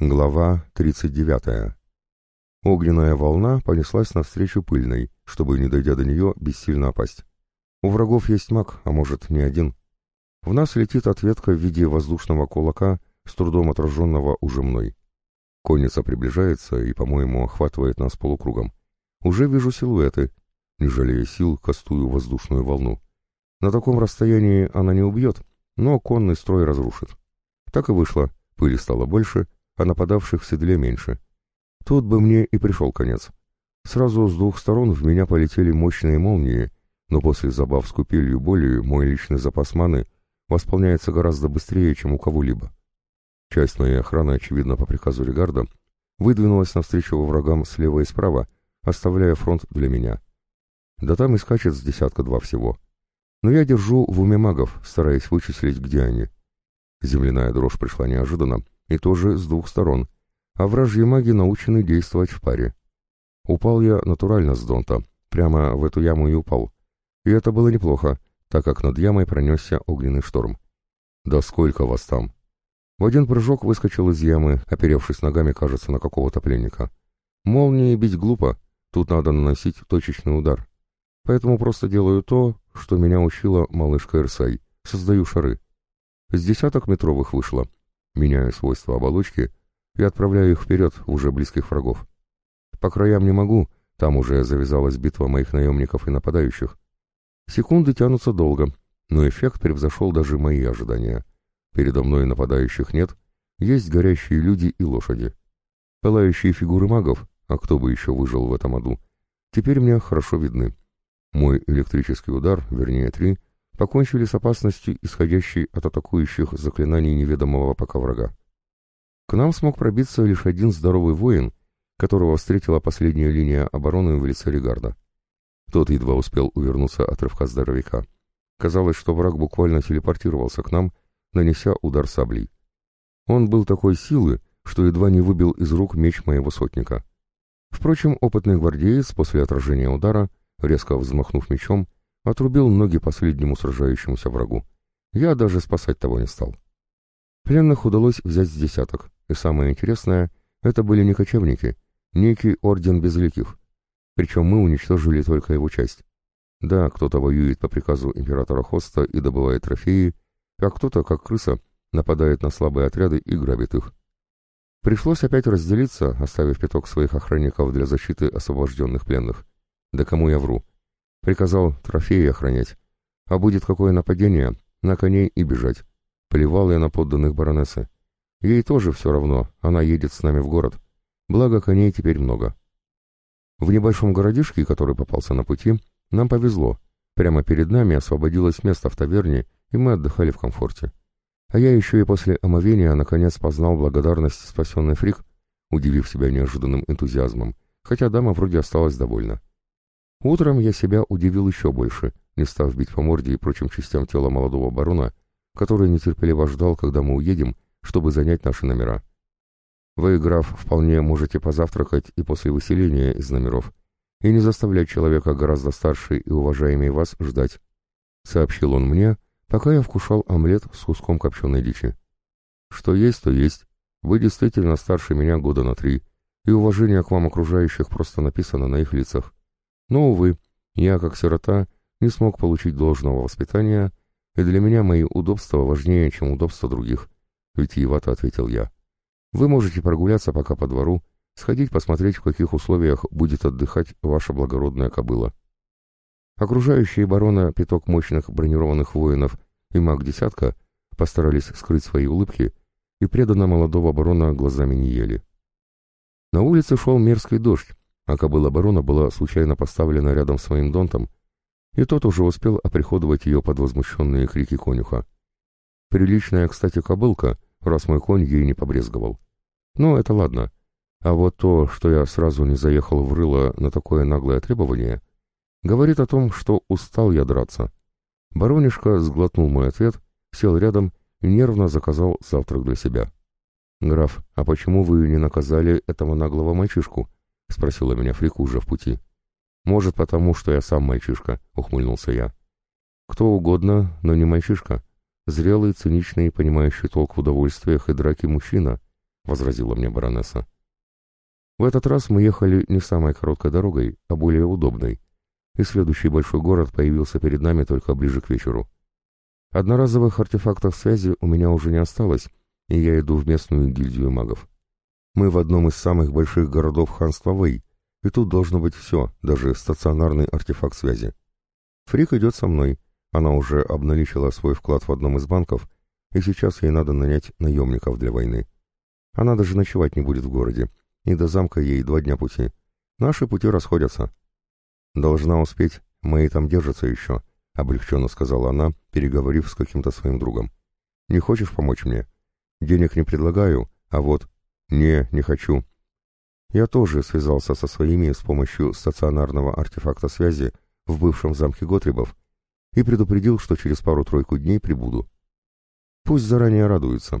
Глава 39. Огненная волна понеслась навстречу пыльной, чтобы, не дойдя до нее, бессильно опасть. У врагов есть маг, а может, не один. В нас летит ответка в виде воздушного кулака, с трудом отраженного уже мной. Конница приближается и, по-моему, охватывает нас полукругом. Уже вижу силуэты. Не жалея сил, кастую воздушную волну. На таком расстоянии она не убьет, но конный строй разрушит. Так и вышло. Пыли стало больше — а нападавших в седле меньше. Тут бы мне и пришел конец. Сразу с двух сторон в меня полетели мощные молнии, но после забав с купелью боли мой личный запас маны восполняется гораздо быстрее, чем у кого-либо. Часть моей охраны, очевидно, по приказу Регарда, выдвинулась навстречу врагам слева и справа, оставляя фронт для меня. Да там и скачет с десятка-два всего. Но я держу в уме магов, стараясь вычислить, где они. Земляная дрожь пришла неожиданно, и тоже с двух сторон, а вражьи маги научены действовать в паре. Упал я натурально с донта, прямо в эту яму и упал. И это было неплохо, так как над ямой пронесся огненный шторм. Да сколько вас там! В один прыжок выскочил из ямы, оперевшись ногами, кажется, на какого-то пленника. Молнии бить глупо, тут надо наносить точечный удар. Поэтому просто делаю то, что меня учила малышка Эрсай, создаю шары. С десяток метровых вышло, меняю свойства оболочки и отправляю их вперед в уже близких врагов. По краям не могу, там уже завязалась битва моих наемников и нападающих. Секунды тянутся долго, но эффект превзошел даже мои ожидания. Передо мной нападающих нет, есть горящие люди и лошади. Пылающие фигуры магов, а кто бы еще выжил в этом аду, теперь мне хорошо видны. Мой электрический удар, вернее три, покончили с опасностью, исходящей от атакующих заклинаний неведомого пока врага. К нам смог пробиться лишь один здоровый воин, которого встретила последняя линия обороны в лице Регарда. Тот едва успел увернуться от рывка здоровяка. Казалось, что враг буквально телепортировался к нам, нанеся удар саблей. Он был такой силы, что едва не выбил из рук меч моего сотника. Впрочем, опытный гвардеец после отражения удара, резко взмахнув мечом, Отрубил ноги последнему сражающемуся врагу. Я даже спасать того не стал. Пленных удалось взять с десяток, и самое интересное, это были не кочевники, некий орден безликих. Причем мы уничтожили только его часть. Да, кто-то воюет по приказу императора Хоста и добывает трофеи, а кто-то, как крыса, нападает на слабые отряды и грабит их. Пришлось опять разделиться, оставив пяток своих охранников для защиты освобожденных пленных. Да кому я вру? Приказал трофеи охранять. А будет какое нападение, на коней и бежать. Плевал я на подданных баронессы. Ей тоже все равно, она едет с нами в город. Благо коней теперь много. В небольшом городишке, который попался на пути, нам повезло. Прямо перед нами освободилось место в таверне, и мы отдыхали в комфорте. А я еще и после омовения наконец познал благодарность спасенный фрик, удивив себя неожиданным энтузиазмом, хотя дама вроде осталась довольна. Утром я себя удивил еще больше, не став бить по морде и прочим частям тела молодого барона, который нетерпеливо ждал, когда мы уедем, чтобы занять наши номера. Вы, граф, вполне можете позавтракать и после выселения из номеров, и не заставлять человека гораздо старше и уважаемее вас ждать, — сообщил он мне, пока я вкушал омлет с куском копченой дичи. Что есть, то есть. Вы действительно старше меня года на три, и уважение к вам окружающих просто написано на их лицах. Но, увы, я, как сирота, не смог получить должного воспитания, и для меня мои удобства важнее, чем удобства других, витиевато ответил я. Вы можете прогуляться пока по двору, сходить посмотреть, в каких условиях будет отдыхать ваша благородная кобыла. Окружающие барона пяток мощных бронированных воинов и маг-десятка постарались скрыть свои улыбки и преданно молодого барона глазами не ели. На улице шел мерзкий дождь, а кобыла барона была случайно поставлена рядом с моим донтом, и тот уже успел оприходовать ее под возмущенные крики конюха. Приличная, кстати, кобылка, раз мой конь ей не побрезговал. Ну, это ладно. А вот то, что я сразу не заехал в рыло на такое наглое требование, говорит о том, что устал я драться. Баронишка сглотнул мой ответ, сел рядом и нервно заказал завтрак для себя. «Граф, а почему вы не наказали этого наглого мальчишку?» — спросила меня Фрика уже в пути. «Может, потому, что я сам мальчишка», — ухмыльнулся я. «Кто угодно, но не мальчишка. Зрелый, циничный, понимающий толк в удовольствиях и драке мужчина», возразила мне баронесса. В этот раз мы ехали не самой короткой дорогой, а более удобной, и следующий большой город появился перед нами только ближе к вечеру. Одноразовых артефактов связи у меня уже не осталось, и я иду в местную гильдию магов. Мы в одном из самых больших городов ханства Вэй, и тут должно быть все, даже стационарный артефакт связи. Фрик идет со мной, она уже обналичила свой вклад в одном из банков, и сейчас ей надо нанять наемников для войны. Она даже ночевать не будет в городе, и до замка ей два дня пути. Наши пути расходятся. Должна успеть, мои там держатся еще, — облегченно сказала она, переговорив с каким-то своим другом. Не хочешь помочь мне? Денег не предлагаю, а вот... Не, не хочу. Я тоже связался со своими с помощью стационарного артефакта связи в бывшем замке Готрибов и предупредил, что через пару-тройку дней прибуду. Пусть заранее радуется.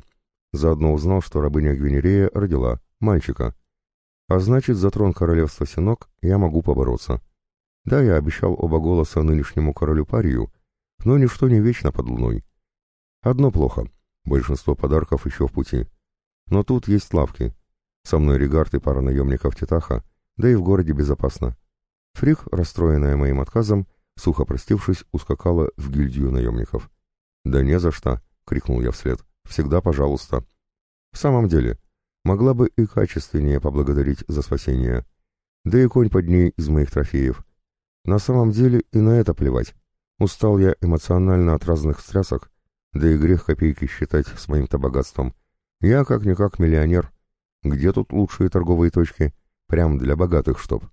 Заодно узнал, что рабыня Гвинерея родила мальчика. А значит, за трон королевства Синок я могу побороться. Да, я обещал оба голоса нынешнему королю Парию, но ничто не вечно под луной. Одно плохо. Большинство подарков еще в пути. Но тут есть лавки. Со мной Регард и пара наемников Титаха, да и в городе безопасно. Фрик, расстроенная моим отказом, сухо простившись, ускакала в гильдию наемников. «Да не за что!» — крикнул я вслед. «Всегда пожалуйста!» В самом деле, могла бы и качественнее поблагодарить за спасение. Да и конь под ней из моих трофеев. На самом деле и на это плевать. Устал я эмоционально от разных стрясок, да и грех копейки считать с моим-то богатством. Я как-никак миллионер. Где тут лучшие торговые точки? Прям для богатых чтоб.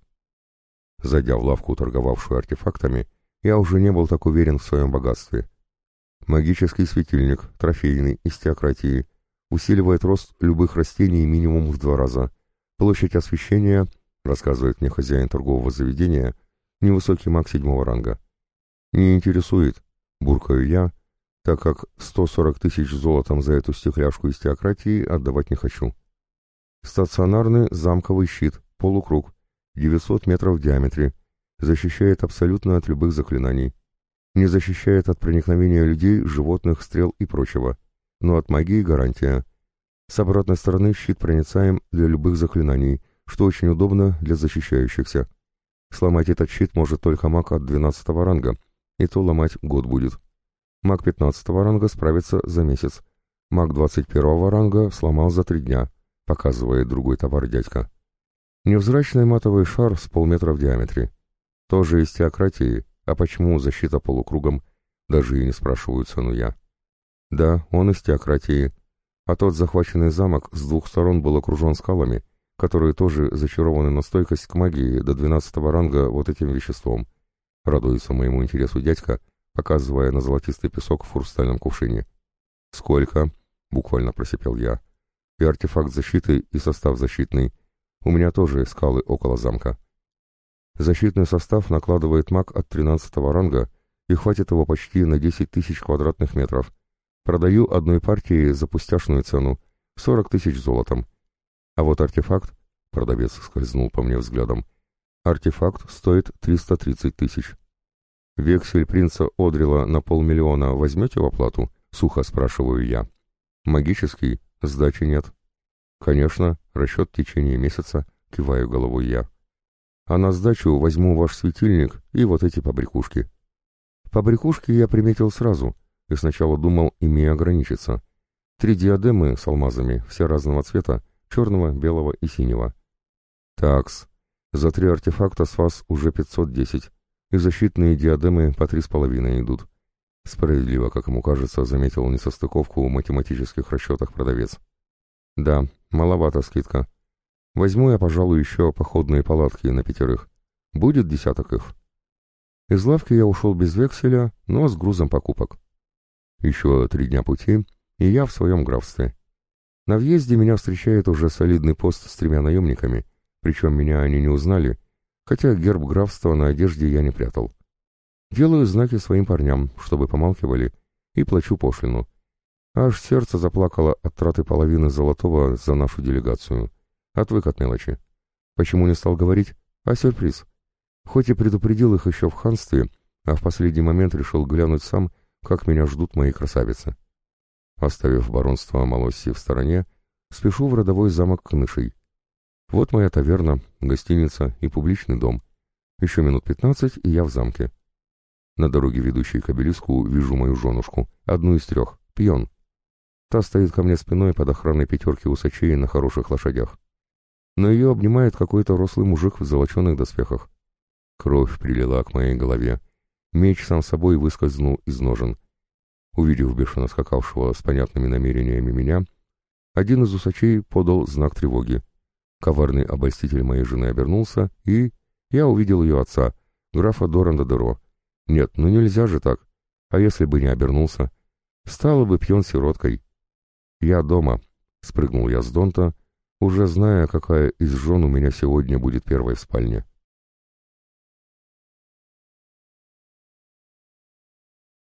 Зайдя в лавку, торговавшую артефактами, я уже не был так уверен в своем богатстве. Магический светильник, трофейный, из теократии, усиливает рост любых растений минимум в два раза. Площадь освещения, рассказывает мне хозяин торгового заведения, невысокий маг седьмого ранга. Не интересует, буркаю я, так как 140 тысяч золотом за эту стекляшку из теократии отдавать не хочу. Стационарный замковый щит, полукруг, 900 метров в диаметре, защищает абсолютно от любых заклинаний. Не защищает от проникновения людей, животных, стрел и прочего. Но от магии гарантия. С обратной стороны щит проницаем для любых заклинаний, что очень удобно для защищающихся. Сломать этот щит может только маг от 12 ранга, и то ломать год будет. Маг 15 ранга справится за месяц. Маг 21 ранга сломал за три дня, показывает другой товар дядька. Невзрачный матовый шар с полметра в диаметре. Тоже из теократии, а почему защита полукругом, даже и не спрашиваю цену я. Да, он из теократии, а тот захваченный замок с двух сторон был окружен скалами, которые тоже зачарованы на стойкость к магии до двенадцатого ранга вот этим веществом. Радуется моему интересу дядька, показывая на золотистый песок в хрустальном кувшине. «Сколько?» — буквально просипел я. «И артефакт защиты, и состав защитный. У меня тоже скалы около замка». Защитный состав накладывает маг от 13 ранга, и хватит его почти на 10 тысяч квадратных метров. Продаю одной партии за пустяшную цену, 40 тысяч золотом. А вот артефакт, продавец скользнул по мне взглядом, артефакт стоит 330 тысяч. «Вексель принца Одрила на полмиллиона возьмете в оплату?» — сухо спрашиваю я. «Магический? Сдачи нет». «Конечно, расчет в течение месяца», — киваю головой я. «А на сдачу возьму ваш светильник и вот эти побрякушки». Побрякушки я приметил сразу, и сначала думал ими ограничиться. Три диадемы с алмазами, все разного цвета, черного, белого и синего. «Такс, за три артефакта с вас уже 510, и защитные диадемы по три с половиной идут. Справедливо, как ему кажется, заметил несостыковку в математических расчетах продавец. Да, маловато скидка. Возьму я, пожалуй, еще походные палатки на пятерых. Будет десяток их. Из лавки я ушел без векселя, но с грузом покупок. Еще три дня пути, и я в своем графстве. На въезде меня встречает уже солидный пост с тремя наемниками, причем меня они не узнали, хотя герб графства на одежде я не прятал. Делаю знаки своим парням, чтобы помалкивали, и плачу пошлину. Аж сердце заплакало от траты половины золотого за нашу делегацию. Отвык от мелочи. Почему не стал говорить? А сюрприз. Хоть и предупредил их еще в ханстве, а в последний момент решил глянуть сам, как меня ждут мои красавицы. Оставив баронство Малосси в стороне, спешу в родовой замок Кнышей. Вот моя таверна, гостиница и публичный дом. Еще минут пятнадцать, и я в замке. На дороге, ведущей к обелиску, вижу мою женушку, одну из трех, пьон. Та стоит ко мне спиной под охраной пятерки усачей на хороших лошадях. Но ее обнимает какой-то рослый мужик в золоченых доспехах. Кровь прилила к моей голове. Меч сам собой выскользнул из ножен. Увидев бешено скакавшего с понятными намерениями меня, один из усачей подал знак тревоги. Коварный обольститель моей жены обернулся, и... Я увидел ее отца, графа Доранда Деро. Нет, ну нельзя же так. А если бы не обернулся? Стало бы пьен сироткой. Я дома, спрыгнул я с донта, уже зная, какая из жен у меня сегодня будет первой в спальне.